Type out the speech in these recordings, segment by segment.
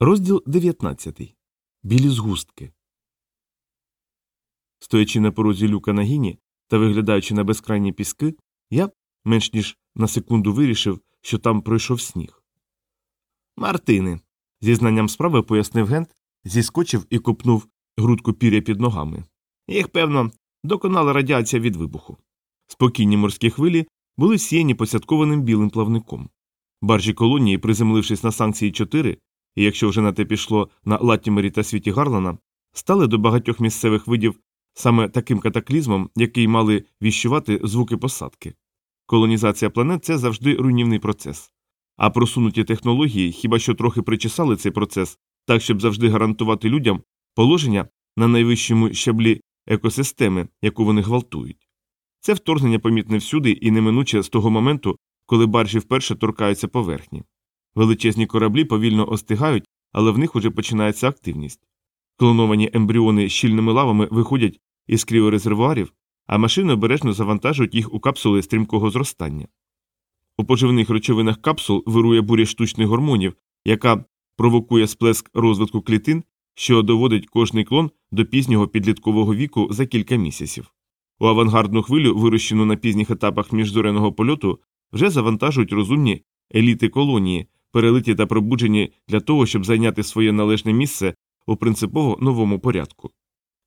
Розділ 19. Білі згустки. Стоячи на порозі люка на гіні та виглядаючи на безкрайні піски, я менш ніж на секунду вирішив, що там пройшов сніг. Мартини. зі знанням справи пояснив Гент, зіскочив і копнув грудку пір'я під ногами. Їх, певно, доконала радіація від вибуху. Спокійні морські хвилі були сіяні посадкованим білим плавником. Баржі колонії, приземлившись на санкції 4, і якщо вже на те пішло на Латтімері та світі Гарлана, стали до багатьох місцевих видів саме таким катаклізмом, який мали віщувати звуки посадки. Колонізація планет це завжди руйнівний процес. А просунуті технології хіба що трохи причесали цей процес, так щоб завжди гарантувати людям положення на найвищому щаблі екосистеми, яку вони гвалтують. Це вторгнення помітне всюди і неминуче з того моменту, коли баржі вперше торкаються поверхні. Величезні кораблі повільно остигають, але в них уже починається активність. Клоновані ембріони щільними лавами виходять із кріорезервуарів, а машини обережно завантажують їх у капсули стрімкого зростання. У поживних речовинах капсул вирує буря штучних гормонів, яка провокує сплеск розвитку клітин, що доводить кожний клон до пізнього підліткового віку за кілька місяців. У авангардну хвилю, вирощену на пізніх етапах міжзоряного польоту, вже завантажують розумні еліти колонії, перелиті та пробуджені для того, щоб зайняти своє належне місце у принципово новому порядку.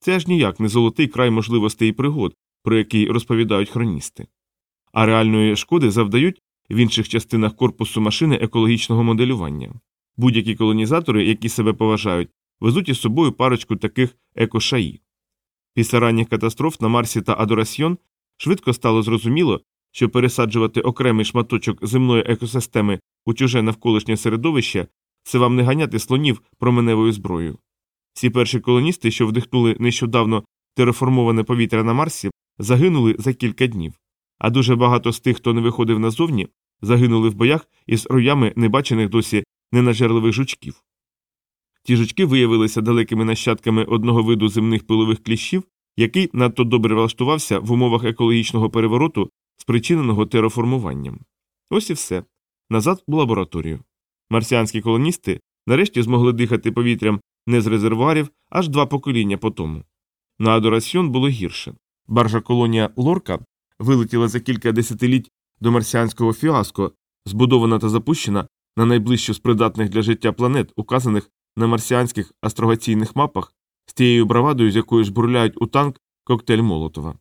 Це аж ніяк не золотий край можливостей і пригод, про який розповідають хроністи. А реальної шкоди завдають в інших частинах корпусу машини екологічного моделювання. Будь-які колонізатори, які себе поважають, везуть із собою парочку таких екошаї. Після ранніх катастроф на Марсі та Адорасьйон швидко стало зрозуміло, що пересаджувати окремий шматочок земної екосистеми у чуже навколишнє середовище це вам не ганяти слонів променевою зброєю. Всі перші колоністи, що вдихнули нещодавно тереформоване повітря на Марсі, загинули за кілька днів, а дуже багато з тих, хто не виходив назовні, загинули в боях із роями небачених досі ненажерливих жучків. Ті жучки виявилися далекими нащадками одного виду земних пилових кліщів, який надто добре влаштувався в умовах екологічного перевороту, спричиненого тереформуванням. Ось і все. Назад у лабораторію. Марсіанські колоністи нарешті змогли дихати повітрям не з резервуарів аж два покоління по тому. На Адорасьйон було гірше. Баржа колонія Лорка вилетіла за кілька десятиліть до марсіанського фіаско, збудована та запущена на найближчу з придатних для життя планет, указаних на марсіанських астрогаційних мапах, з тією бравадою, з якою жбурляють у танк коктейль Молотова.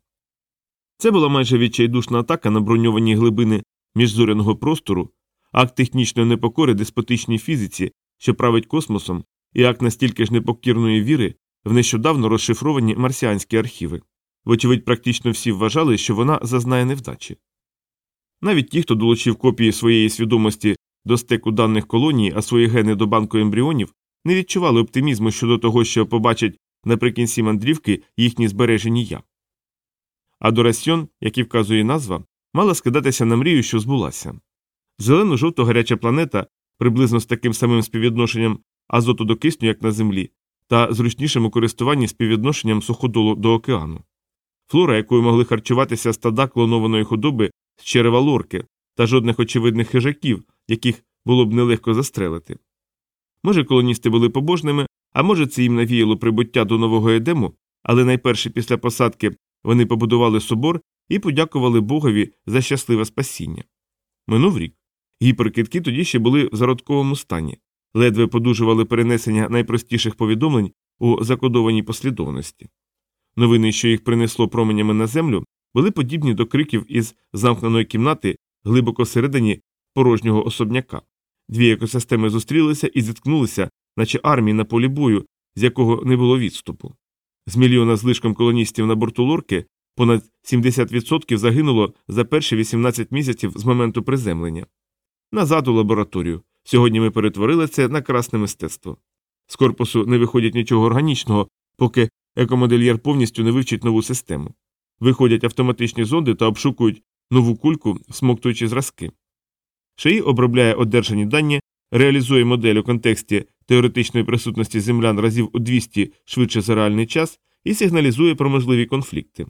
Це була майже відчайдушна атака на броньовані глибини міжзоряного простору, акт технічної непокори деспотичній фізиці, що править космосом, і акт настільки ж непокірної віри в нещодавно розшифровані марсіанські архіви. Вочевидь, практично всі вважали, що вона зазнає невдачі. Навіть ті, хто долучив копії своєї свідомості до стеку даних колонії, а свої гени до банку ембріонів, не відчували оптимізму щодо того, що побачать наприкінці мандрівки їхні збережені я. А Дорасьйон, як і вказує назва, мала скидатися на мрію, що збулася. Зелено жовто гаряча планета, приблизно з таким самим співвідношенням азоту до кисню, як на землі, та зручнішим у користуванні співвідношенням суходолу до океану, флора, якою могли харчуватися стада клонованої худоби з черева лорки та жодних очевидних хижаків, яких було б нелегко застрелити. Може, колоністи були побожними, а може, це їм навіяло прибуття до нового едему, але найперше після посадки вони побудували собор і подякували Богові за щасливе спасіння. Минув рік. Гіперкитки тоді ще були в зародковому стані, ледве подужували перенесення найпростіших повідомлень у закодованій послідовності. Новини, що їх принесло променями на землю, були подібні до криків із замкненої кімнати глибоко всередині порожнього особняка. Дві екосистеми зустрілися і зіткнулися, наче армії на полі бою, з якого не було відступу. З мільйона злишком колоністів на борту лорки понад 70% загинуло за перші 18 місяців з моменту приземлення. Назад у лабораторію. Сьогодні ми перетворили це на красне мистецтво. З корпусу не виходить нічого органічного, поки екомодельєр повністю не вивчить нову систему. Виходять автоматичні зонди та обшукують нову кульку, смоктуючи зразки. Шиї обробляє одержані дані, реалізує модель у контексті теоретичної присутності землян разів у 200 швидше за реальний час і сигналізує про можливі конфлікти.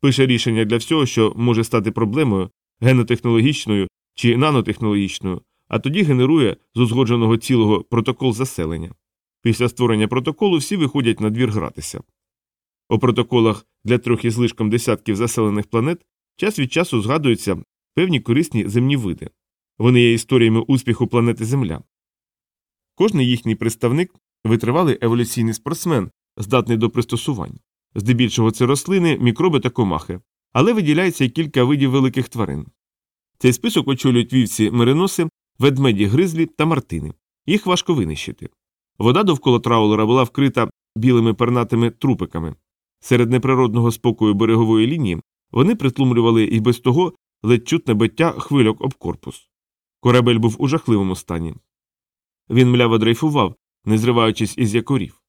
Пише рішення для всього, що може стати проблемою генотехнологічною чи нанотехнологічною, а тоді генерує з узгодженого цілого протокол заселення. Після створення протоколу всі виходять на двір гратися. У протоколах для трьох із лишком десятків заселених планет час від часу згадуються певні корисні земні види. Вони є історіями успіху планети Земля. Кожний їхній представник витривалий еволюційний спортсмен, здатний до пристосувань. Здебільшого це рослини, мікроби та комахи, але виділяється й кілька видів великих тварин. Цей список очолюють вівці мериноси, ведмеді гризлі та мартини. Їх важко винищити. Вода довкола траулера була вкрита білими пернатими трупиками. Серед неприродного спокою берегової лінії вони притлумлювали і без того ледь чутне биття хвильок об корпус. Корабель був у жахливому стані. Він мляво дрейфував, не зриваючись із якорів.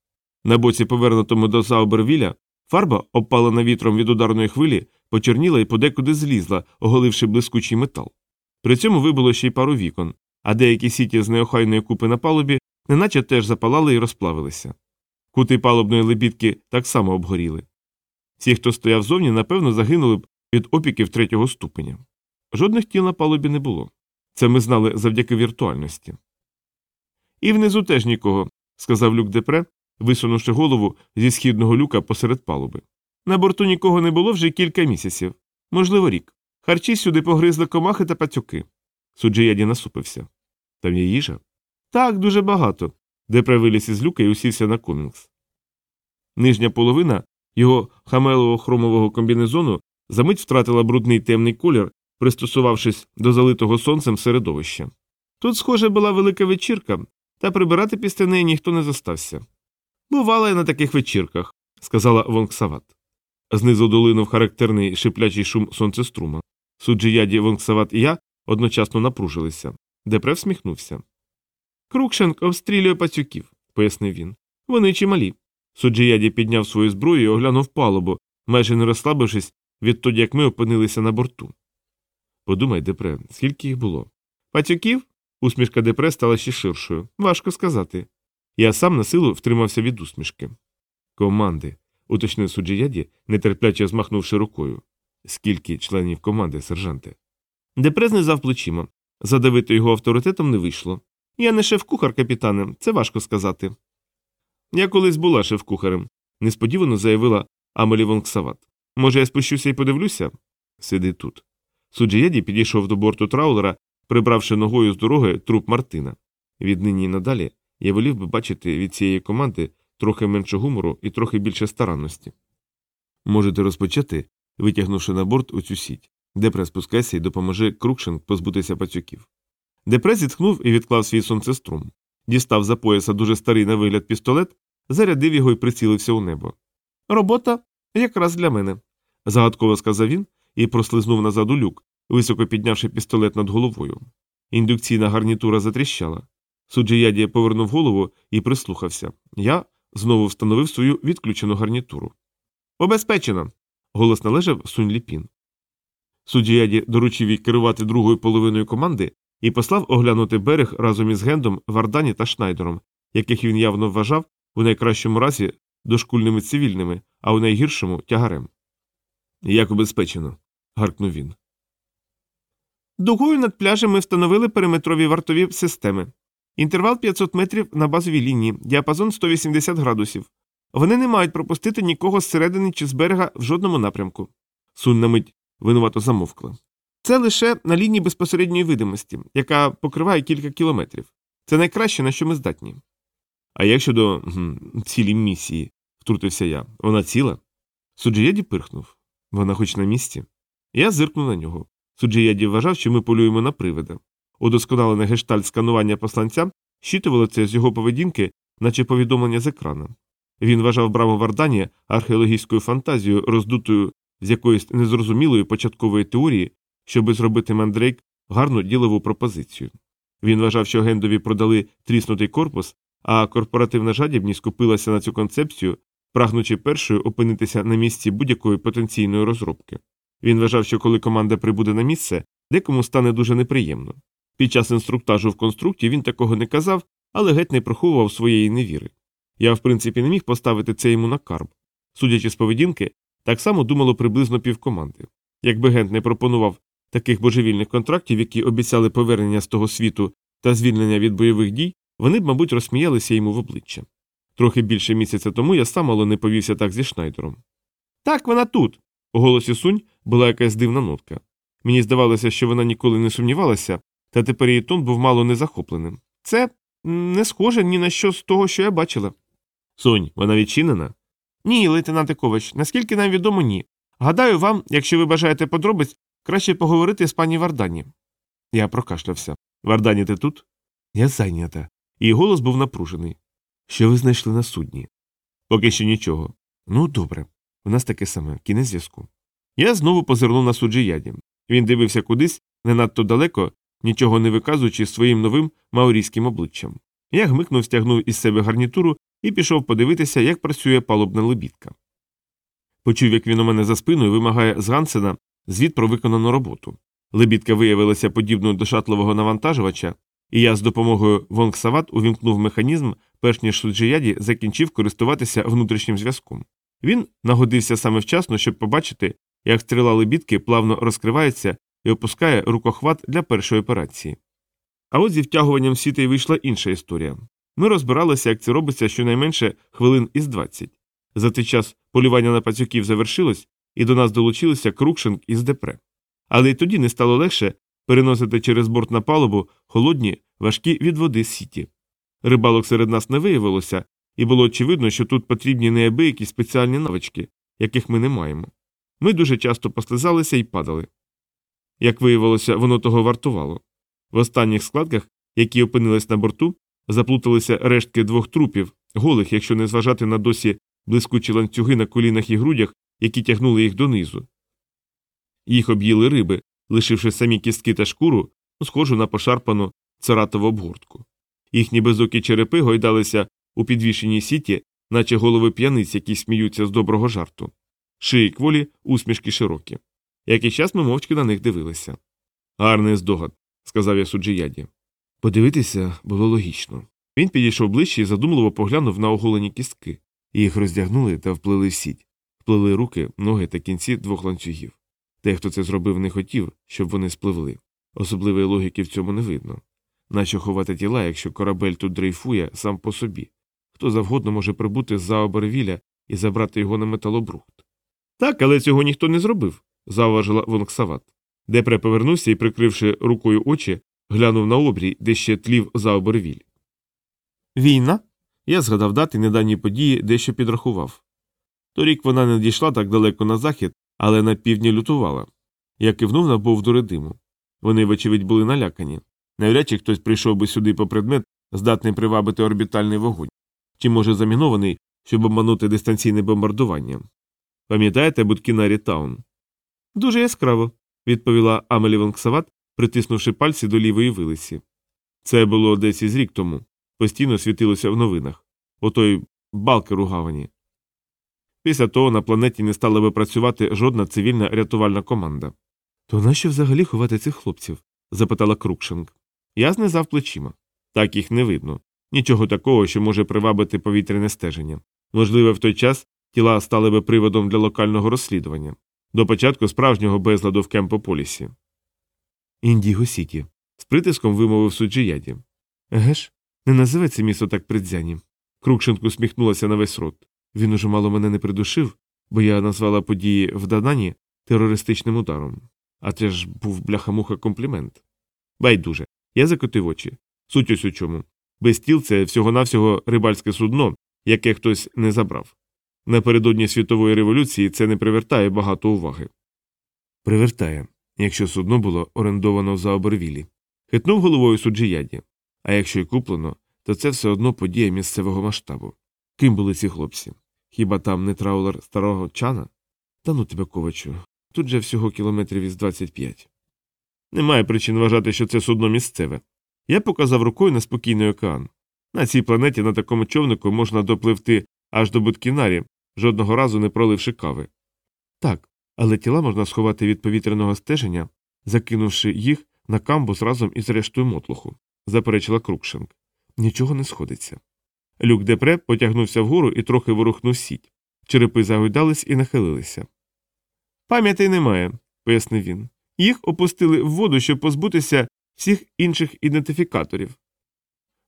На боці, повернутому до Заубервіля, фарба, обпалена вітром від ударної хвилі, почерніла і подекуди злізла, оголивши блискучий метал. При цьому вибило ще й пару вікон, а деякі сіті з неохайної купи на палубі неначе теж запалали і розплавилися. Кути палубної лебідки так само обгоріли. Ті, хто стояв зовні, напевно, загинули б від опіків третього ступеня. Жодних тіл на палубі не було. Це ми знали завдяки віртуальності. І внизу теж нікого, сказав люк Депре, висунувши голову зі східного люка посеред палуби. На борту нікого не було вже кілька місяців, можливо, рік. Харчі сюди погризли комахи та пацюки. Суджияді насупився. Там є їжа? Так, дуже багато. Депре виліз із люка і усівся на комінгс. Нижня половина його хамелового хромового комбінезону замить втратила брудний темний колір, пристосувавшись до залитого сонцем середовища. Тут, схоже, була велика вечірка, та прибирати після неї ніхто не зостався. Бувала я на таких вечірках, сказала Вонксават. Знизу долинув характерний шиплячий шум сонцеструма. Суджияді Вонксават і я одночасно напружилися. Депре всміхнувся. Крукшенк обстрілює пацюків, пояснив він. Вони чималі. Суджияді підняв свою зброю і оглянув палубу, майже не розслабившись відтоді, як ми опинилися на борту. Подумай, Депре, скільки їх було? Пацюків? Усмішка Депре стала ще ширшою. Важко сказати. Я сам на силу втримався від усмішки. Команди, уточнив суджияді, нетерпляче змахнувши рукою. Скільки членів команди, сержанте? Депре знизав плечима. Задавити його авторитетом не вийшло. Я не шеф-кухар, капітане, це важко сказати. Я колись була шеф-кухарем, несподівано заявила Амелі Вонксават. Може, я спущуся і подивлюся? Сиди тут. Суджияді підійшов до борту траулера, прибравши ногою з дороги труп Мартина. Віднині і надалі я волів би бачити від цієї команди трохи менше гумору і трохи більше старанності. Можете розпочати, витягнувши на борт у цю сіть. Депре спускайся і допоможи Крукшин позбутися пацюків. Депре зітхнув і відклав свій сонцеструм. Дістав за пояса дуже старий на вигляд пістолет, зарядив його і прицілився у небо. Робота якраз для мене, загадково сказав він і прослизнув назад у люк, високо піднявши пістолет над головою. Індукційна гарнітура затріщала. Суджияді повернув голову і прислухався. Я знову встановив свою відключену гарнітуру. Обезпечено. голос належав Сунь Ліпін. Суджияді доручив їй керувати другою половиною команди і послав оглянути берег разом із Гендом, Вардані та Шнайдером, яких він явно вважав у найкращому разі дошкульними цивільними, а у найгіршому тягарем. Як убезпечено. гаркнув він. Дугою над пляжем ми встановили периметрові вартові системи. Інтервал 500 метрів на базовій лінії, діапазон 180 градусів. Вони не мають пропустити нікого зсередини чи з берега в жодному напрямку. Сунь на мить винувато замовкла. Це лише на лінії безпосередньої видимості, яка покриває кілька кілометрів. Це найкраще, на що ми здатні. А як щодо цілі місії, втрутився я, вона ціла? Суджияді пирхнув. Вона хоч на місці. Я зиркнув на нього. Суджияді вважав, що ми полюємо на привида. Удосконалене гештальт сканування посланця щитувало це з його поведінки, наче повідомлення з екрана. Він вважав браво Вардані археологічною фантазією, роздутою з якоїсь незрозумілої початкової теорії, щоби зробити мандрейк гарну ділову пропозицію. Він вважав, що гендові продали тріснутий корпус, а корпоративна жадібність купилася на цю концепцію, прагнучи першою опинитися на місці будь-якої потенційної розробки. Він вважав, що коли команда прибуде на місце, декому стане дуже неприємно. Під час інструктажу в конструкті він такого не казав, але геть не приховував своєї невіри. Я, в принципі, не міг поставити це йому на карб. Судячи з поведінки, так само думало приблизно півкоманди. Якби Гент не пропонував таких божевільних контрактів, які обіцяли повернення з того світу та звільнення від бойових дій, вони б, мабуть, розсміялися йому в обличчя. Трохи більше місяця тому я сам мало не повівся так зі Шнайдером. Так, вона тут. У голосі Сунь була якась дивна нотка. Мені здавалося, що вона ніколи не сумнівалася, та тепер її тон був мало не захопленим. Це не схоже ні на що з того, що я бачила. Сонь, вона відчинена? Ні, лейтенанте Ковач, наскільки нам відомо, ні. Гадаю, вам, якщо ви бажаєте подробиць, краще поговорити з пані Вардані. Я прокашлявся. Вардані, ти тут? Я зайнята. Її голос був напружений. Що ви знайшли на судні? Поки що нічого. Ну, добре. У нас таке саме, кінець зв'язку. Я знову позирнув на суджияді. Він дивився кудись не надто далеко, нічого не виказуючи своїм новим маорійським обличчям. Я гмикнув, стягнув із себе гарнітуру і пішов подивитися, як працює палубна лебідка. Почув, як він у мене за спиною вимагає з Гансена звіт про виконану роботу. Лебідка виявилася подібною до шатлового навантажувача, і я з допомогою Вонгсават увімкнув механізм, перш ніж суджияді закінчив користуватися внутрішнім зв'язком. Він нагодився саме вчасно, щоб побачити, як стріла лебідки плавно розкривається і опускає рукохват для першої операції. А от зі втягуванням сітей вийшла інша історія. Ми розбиралися, як це робиться щонайменше хвилин із 20. За той час полювання на пацюків завершилось, і до нас долучилися Крукшинг із Депре. Але й тоді не стало легше переносити через борт на палубу холодні, важкі від води сіті. Рибалок серед нас не виявилося, і було очевидно, що тут потрібні неабиякі спеціальні навички, яких ми не маємо. Ми дуже часто послизалися і падали. Як виявилося, воно того вартувало. В останніх складках, які опинились на борту, заплуталися рештки двох трупів, голих, якщо не зважати на досі блискучі ланцюги на колінах і грудях, які тягнули їх донизу. Їх об'їли риби, лишивши самі кістки та шкуру, схожу на пошарпану царатову обгортку. Їхні безокі черепи гойдалися у підвішеній сіті, наче голови п'яниць, які сміються з доброго жарту. Шиї кволі, усмішки широкі. Який час ми мовчки на них дивилися. Гарний здогад, сказав я суджияді. Подивитися було логічно. Він підійшов ближче і задумливо поглянув на оголені кістки. Їх роздягнули та вплили в сіть, вплили руки, ноги та кінці двох ланцюгів. Те, хто це зробив, не хотів, щоб вони спливли. Особливої логіки в цьому не видно. Нащо ховати тіла, якщо корабель тут дрейфує сам по собі? Хто завгодно може прибути з за обервіля і забрати його на металобрухт. Так, але цього ніхто не зробив, зауважила Вонксават. Депре повернувся і, прикривши рукою очі, глянув на обрій, де ще тлів за обервіль. Війна? Я згадав дати недавні події, дещо підрахував. Торік вона не дійшла так далеко на захід, але на півдні лютувала. Я кивнув на бовдури диму. Вони, вочевидь, були налякані. Навряд чи хтось прийшов би сюди по предмет, здатний привабити орбітальний вогонь, чи, може, замінований, щоб обманути дистанційне бомбардування. Пам'ятаєте Буткінарі Таун? Дуже яскраво, відповіла Амелі Вонксават, притиснувши пальці до лівої вилиці. Це було десь із рік тому. Постійно світилося в новинах. Отой балкер у гавані. Після того на планеті не стала би працювати жодна цивільна рятувальна команда. То нащо взагалі ховати цих хлопців? запитала Крукшинг. Я знизав плечима. Так їх не видно. Нічого такого, що може привабити повітряне стеження. Можливо, в той час тіла стали би приводом для локального розслідування до початку справжнього безладу в Кемпополісі. Індіго Сіті. з притиском вимовив суджияді. Еге ж, не називай це місто так придзяні. Крукшенко усміхнулася на весь рот. Він уже мало мене не придушив, бо я назвала події в Данані терористичним ударом. А це ж був бляха-муха комплімент. Байдуже. Я закотив очі. Суть ось у чому. Без тіл це всього-навсього рибальське судно, яке хтось не забрав. Напередодні світової революції це не привертає багато уваги. Привертає, якщо судно було орендовано за обервілі. Хитнув головою суджияді. А якщо й куплено, то це все одно подія місцевого масштабу. Ким були ці хлопці? Хіба там не траулер старого чана? Та ну тебе, ковачу, тут же всього кілометрів із 25. Немає причин вважати, що це судно місцеве. Я показав рукою на спокійний океан. На цій планеті на такому човнику можна допливти аж до Буткінарі, жодного разу не проливши кави. Так, але тіла можна сховати від повітряного стеження, закинувши їх на камбус разом із рештою мотлуху, заперечила Крукшинг. Нічого не сходиться. Люк Депре потягнувся вгору і трохи ворухнув сіть. Черепи загойдались і нахилилися. Пам'яті немає, пояснив він. Їх опустили в воду, щоб позбутися всіх інших ідентифікаторів.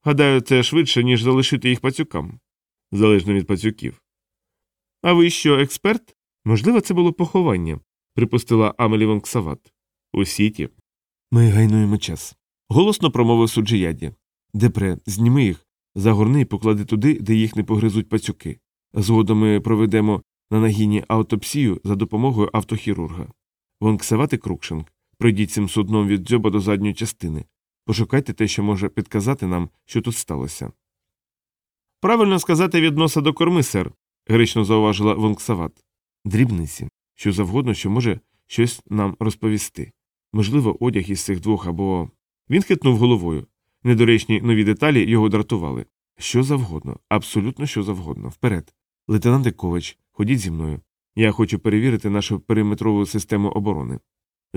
Гадаю, це швидше, ніж залишити їх пацюкам, залежно від пацюків. А ви що, експерт? Можливо, це було поховання, припустила Амелі Вонксават. У сіті. Ми гайнуємо час. Голосно промовив суджияді. Депре, зніми їх, загорни і поклади туди, де їх не погризуть пацюки. Згодом ми проведемо на нагіні аутопсію за допомогою автохірурга. Вонксават і Крукшинг, пройдіть цим судном від дзьоба до задньої частини. Пошукайте те, що може підказати нам, що тут сталося. Правильно сказати від носа до корми, сер, гречно зауважила Вонксават. Дрібниці, що завгодно, що може щось нам розповісти. Можливо, одяг із цих двох або. Він хитнув головою. Недоречні нові деталі його дратували. Що завгодно, абсолютно що завгодно. Вперед. Лейтенант Ковач, ходіть зі мною. Я хочу перевірити нашу периметрову систему оборони.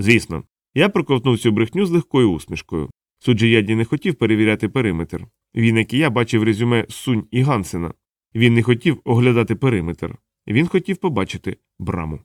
Звісно, я проковтнув цю брехню з легкою усмішкою. Суджіяді не хотів перевіряти периметр. Він, як і я, бачив резюме Сунь і Гансена. Він не хотів оглядати периметр. Він хотів побачити браму.